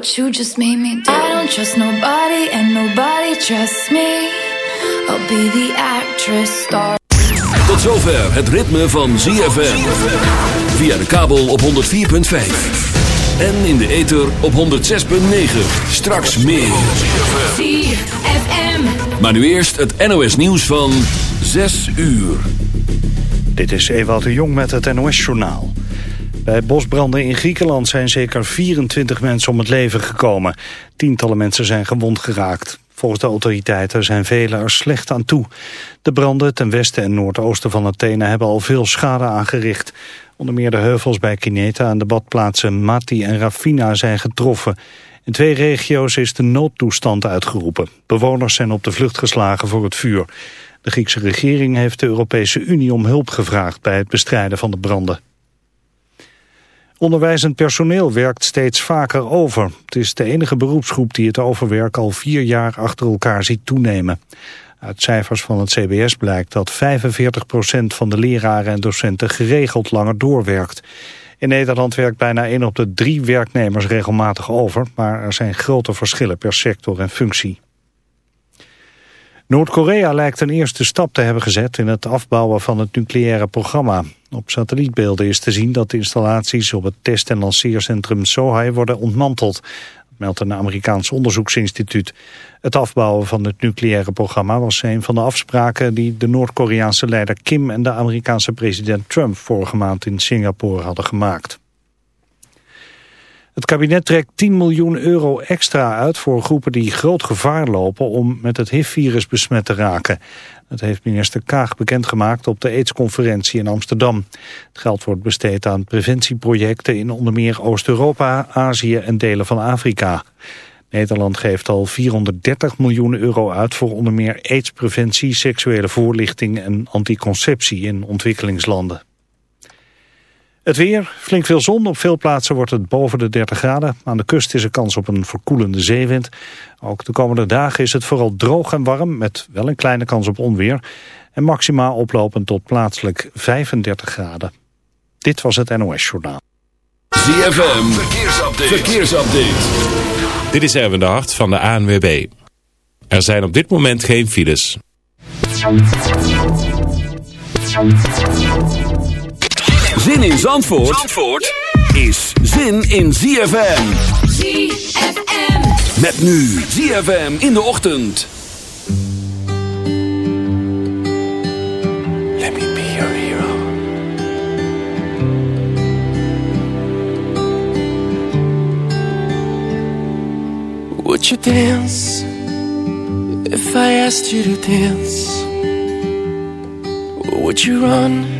what you just made me do. I don't trust nobody and nobody trusts me. I'll be the actress star. Tot zover het ritme van ZFM. Via de kabel op 104.5. En in de ether op 106.9. Straks meer. ZFM. Maar nu eerst het NOS nieuws van 6 uur. Dit is Ewout de Jong met het NOS-journaal. Bij bosbranden in Griekenland zijn zeker 24 mensen om het leven gekomen. Tientallen mensen zijn gewond geraakt. Volgens de autoriteiten zijn velen er slecht aan toe. De branden ten westen en noordoosten van Athene hebben al veel schade aangericht. Onder meer de heuvels bij Kineta en de badplaatsen Mati en Rafina zijn getroffen. In twee regio's is de noodtoestand uitgeroepen. Bewoners zijn op de vlucht geslagen voor het vuur. De Griekse regering heeft de Europese Unie om hulp gevraagd bij het bestrijden van de branden. Onderwijzend personeel werkt steeds vaker over. Het is de enige beroepsgroep die het overwerk al vier jaar achter elkaar ziet toenemen. Uit cijfers van het CBS blijkt dat 45% van de leraren en docenten geregeld langer doorwerkt. In Nederland werkt bijna 1 op de drie werknemers regelmatig over, maar er zijn grote verschillen per sector en functie. Noord-Korea lijkt een eerste stap te hebben gezet in het afbouwen van het nucleaire programma. Op satellietbeelden is te zien dat de installaties op het test- en lanceercentrum Sohai worden ontmanteld, meldt een Amerikaans onderzoeksinstituut. Het afbouwen van het nucleaire programma was een van de afspraken die de Noord-Koreaanse leider Kim en de Amerikaanse president Trump vorige maand in Singapore hadden gemaakt. Het kabinet trekt 10 miljoen euro extra uit voor groepen die groot gevaar lopen om met het HIV-virus besmet te raken. Dat heeft minister Kaag bekendgemaakt op de AIDS-conferentie in Amsterdam. Het geld wordt besteed aan preventieprojecten in onder meer Oost-Europa, Azië en delen van Afrika. Nederland geeft al 430 miljoen euro uit voor onder meer aidspreventie, seksuele voorlichting en anticonceptie in ontwikkelingslanden. Het weer, flink veel zon. Op veel plaatsen wordt het boven de 30 graden. Aan de kust is er kans op een verkoelende zeewind. Ook de komende dagen is het vooral droog en warm... met wel een kleine kans op onweer. En maximaal oplopend tot plaatselijk 35 graden. Dit was het NOS Journaal. ZFM, verkeersupdate. verkeersupdate. Dit is Erwin de Hart van de ANWB. Er zijn op dit moment geen files. Zin in Zandvoort, Zandvoort is zin in ZFM. ZFM. Met nu ZFM in de ochtend. Let me be your hero. Would you dance if I asked you to dance? Or would you run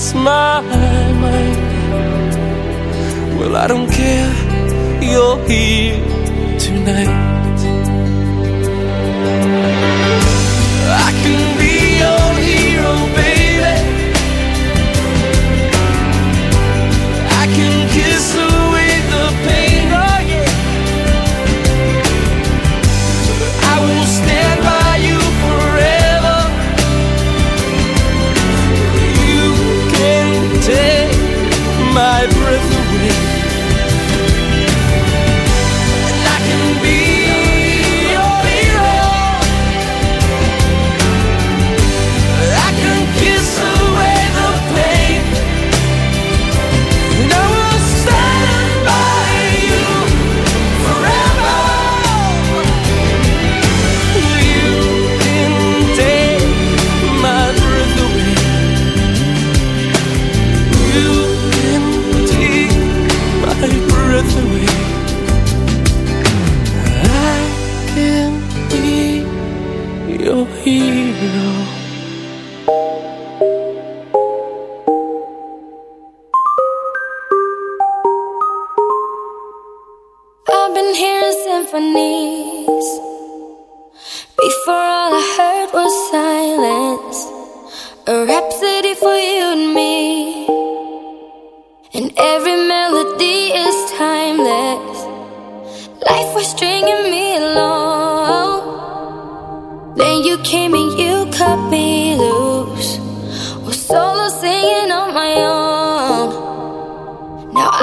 Lost my mind? Well, I don't care. You're here tonight. I can be your hero, hero. I've been hearing symphonies.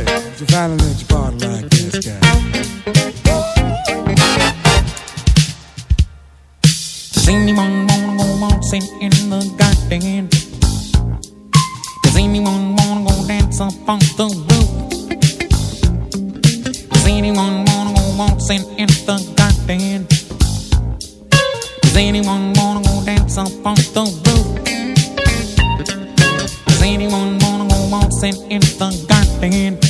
Look, Giovanni and Gibraltar like this guy. Does anyone wanna go waltzing in the garden? Does anyone wanna go dance up on the roof? Does anyone wanna go waltzing in the garden? Does anyone wanna go dance up on the roof? Does anyone wanna go waltzing in the garden?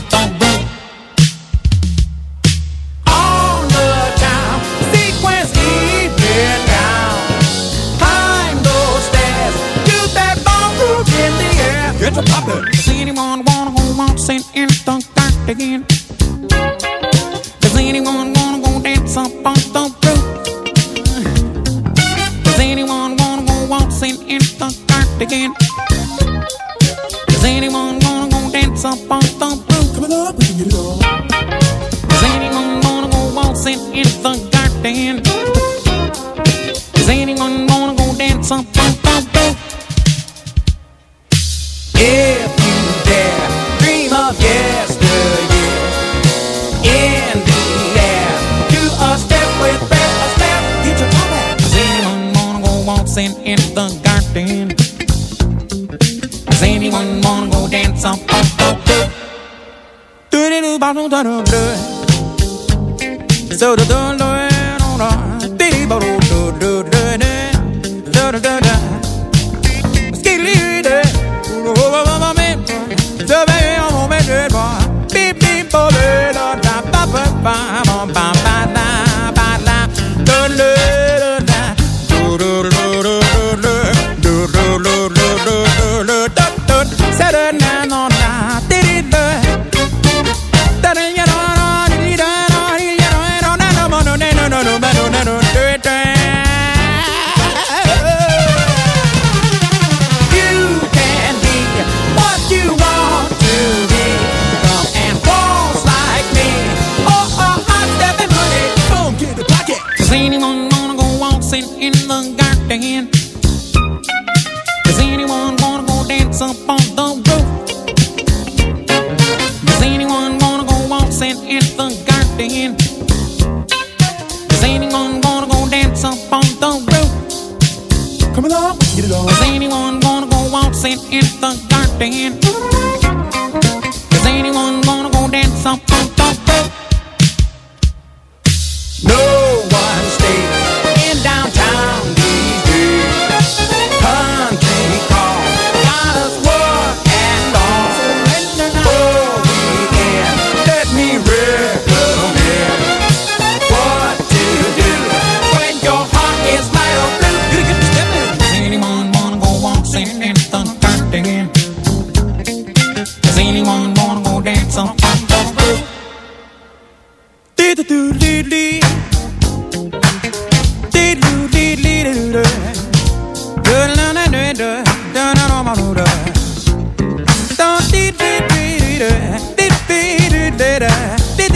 don't do. So the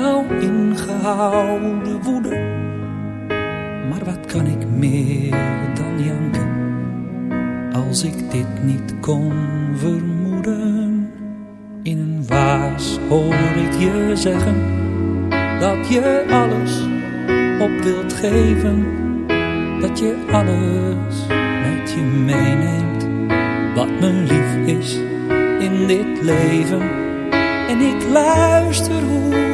jouw ingehouden woede. Maar wat kan ik meer dan janken, als ik dit niet kon vermoeden? In een waas hoor ik je zeggen, dat je alles op wilt geven. Dat je alles met je meeneemt, wat me lief is in dit leven. En ik luister hoe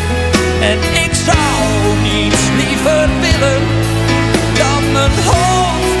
En ik zou niets liever willen dan mijn hoofd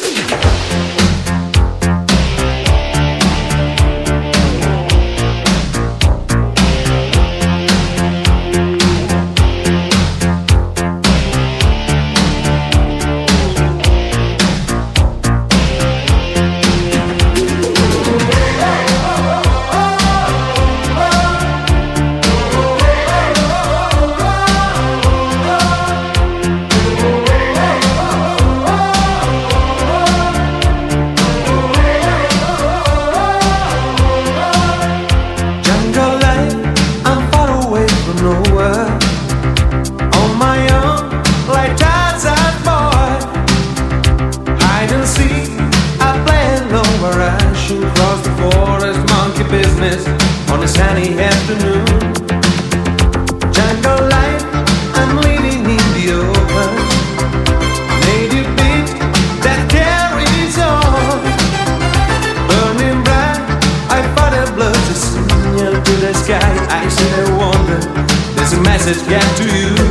Thank you. it get to you?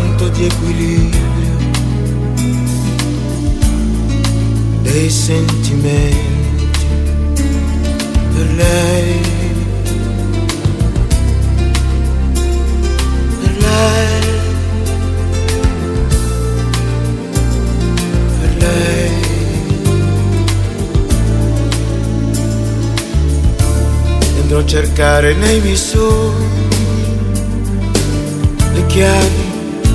di equilibrio dei sentimenti per lei, per lei, per Andrò a cercare nei miei sogni le chiavi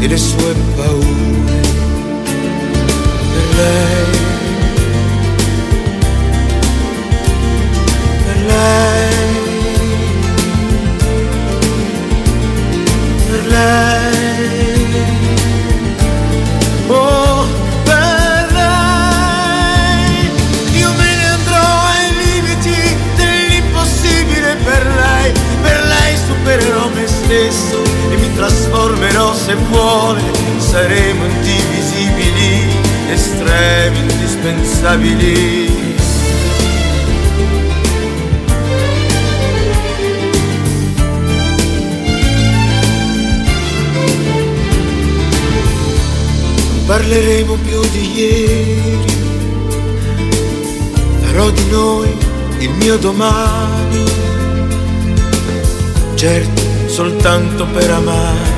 e le sue paure. Per lei, per lei, per lei, oh per lei, io me ne andrò ai limiti dell'impossibile per lei, per lei supererò me stesso se vuole, saremo indivisibili, estremi, indispensabili. Non Parleremo più di ieri, farò di noi il mio domani, certo soltanto per amarci,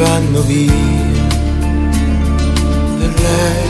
vanno via. Per lei,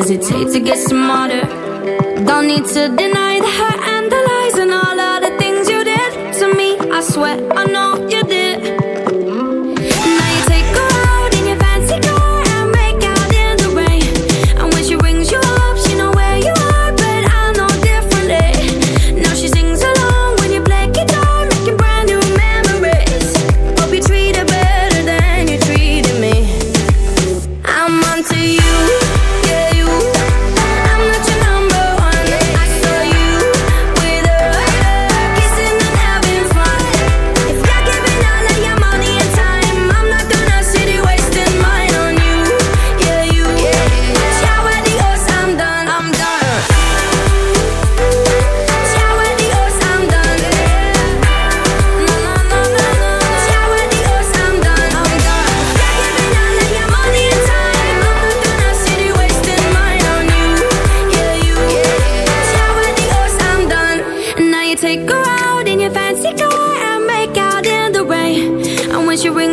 Does it hesitate.